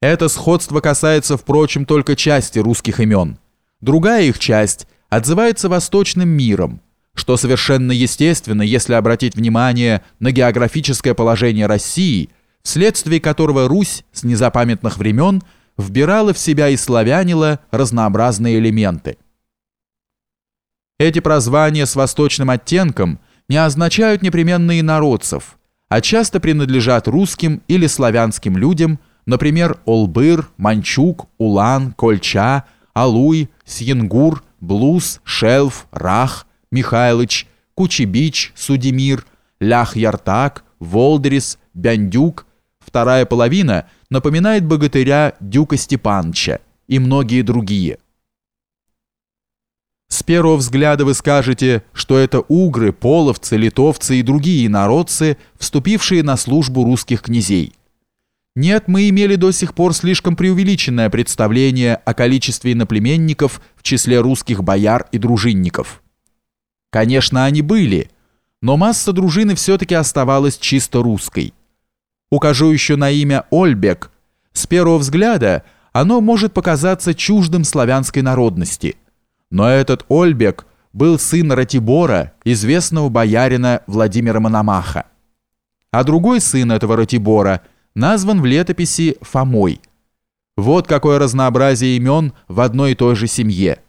Это сходство касается, впрочем, только части русских имен. Другая их часть отзывается восточным миром, что совершенно естественно, если обратить внимание на географическое положение России, вследствие которого Русь с незапамятных времен вбирала в себя и славянила разнообразные элементы. Эти прозвания с восточным оттенком не означают непременно инородцев, а часто принадлежат русским или славянским людям – Например, Олбыр, Манчук, Улан, Кольча, Алуй, Сьенгур, Блуз, Шелф, Рах, Михайлыч, Кучебич, Судимир, Лях-Яртак, Волдерис, Бяндюк. Вторая половина напоминает богатыря Дюка Степанча и многие другие. С первого взгляда вы скажете, что это угры, половцы, литовцы и другие народцы, вступившие на службу русских князей. Нет, мы имели до сих пор слишком преувеличенное представление о количестве иноплеменников в числе русских бояр и дружинников. Конечно, они были, но масса дружины все-таки оставалась чисто русской. Укажу еще на имя Ольбек. С первого взгляда оно может показаться чуждым славянской народности. Но этот Ольбек был сын Ратибора, известного боярина Владимира Мономаха. А другой сын этого Ратибора – назван в летописи Фомой. Вот какое разнообразие имен в одной и той же семье.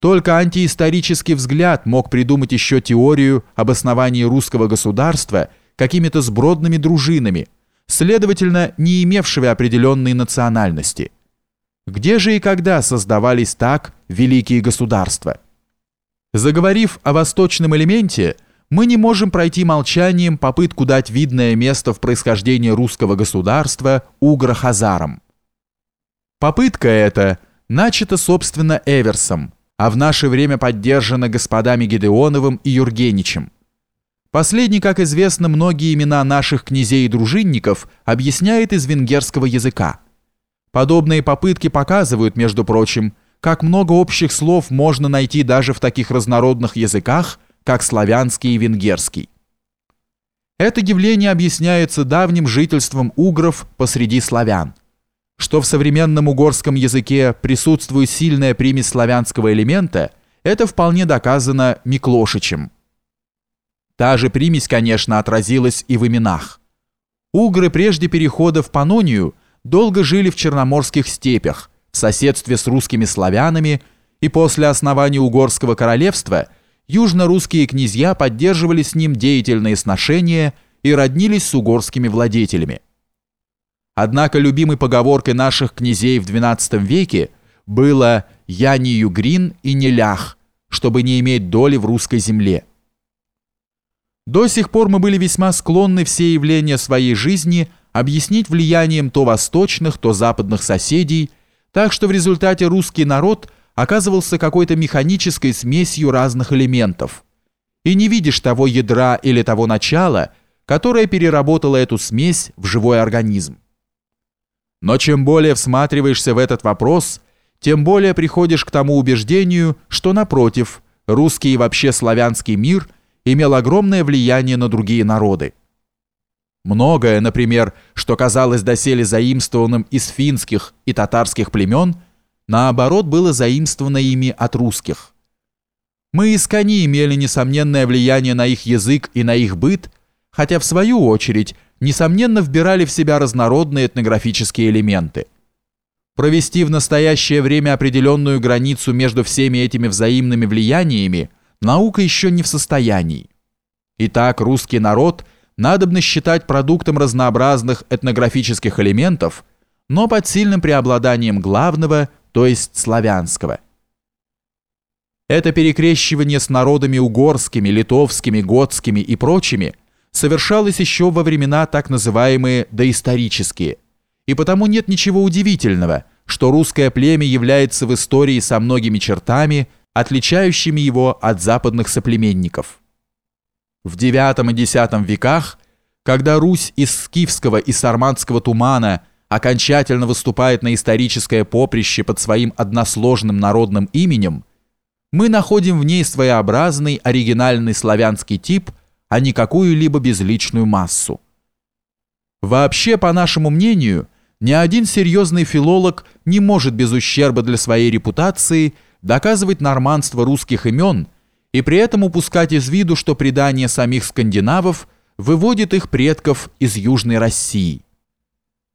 Только антиисторический взгляд мог придумать еще теорию об основании русского государства какими-то сбродными дружинами, следовательно, не имевшими определенной национальности. Где же и когда создавались так великие государства? Заговорив о восточном элементе – мы не можем пройти молчанием попытку дать видное место в происхождении русского государства угро-хазарам. Попытка эта начата, собственно, Эверсом, а в наше время поддержана господами Гедеоновым и Юргеничем. Последний, как известно, многие имена наших князей и дружинников объясняет из венгерского языка. Подобные попытки показывают, между прочим, как много общих слов можно найти даже в таких разнородных языках – как славянский и венгерский. Это явление объясняется давним жительством угров посреди славян. Что в современном угорском языке присутствует сильная примесь славянского элемента, это вполне доказано Миклошичем. Та же примесь, конечно, отразилась и в именах. Угры прежде перехода в Панонию долго жили в Черноморских степях, в соседстве с русскими славянами, и после основания Угорского королевства – южно-русские князья поддерживали с ним деятельные сношения и роднились с угорскими владетелями. Однако любимой поговоркой наших князей в XII веке было «я не югрин и не лях», чтобы не иметь доли в русской земле. До сих пор мы были весьма склонны все явления своей жизни объяснить влиянием то восточных, то западных соседей, так что в результате русский народ – оказывался какой-то механической смесью разных элементов. И не видишь того ядра или того начала, которое переработало эту смесь в живой организм. Но чем более всматриваешься в этот вопрос, тем более приходишь к тому убеждению, что, напротив, русский и вообще славянский мир имел огромное влияние на другие народы. Многое, например, что казалось доселе заимствованным из финских и татарских племен – наоборот, было заимствовано ими от русских. Мы из кони имели несомненное влияние на их язык и на их быт, хотя в свою очередь, несомненно, вбирали в себя разнородные этнографические элементы. Провести в настоящее время определенную границу между всеми этими взаимными влияниями наука еще не в состоянии. Итак, русский народ надобно считать продуктом разнообразных этнографических элементов, но под сильным преобладанием главного – то есть славянского. Это перекрещивание с народами угорскими, литовскими, готскими и прочими совершалось еще во времена так называемые доисторические, и потому нет ничего удивительного, что русское племя является в истории со многими чертами, отличающими его от западных соплеменников. В IX и X веках, когда Русь из скифского и сарматского тумана – окончательно выступает на историческое поприще под своим односложным народным именем, мы находим в ней своеобразный оригинальный славянский тип, а не какую-либо безличную массу. Вообще, по нашему мнению, Ни один серьезный филолог не может без ущерба для своей репутации доказывать норманство русских имен и при этом упускать из виду, что предание самих скандинавов выводит их предков из Южной России –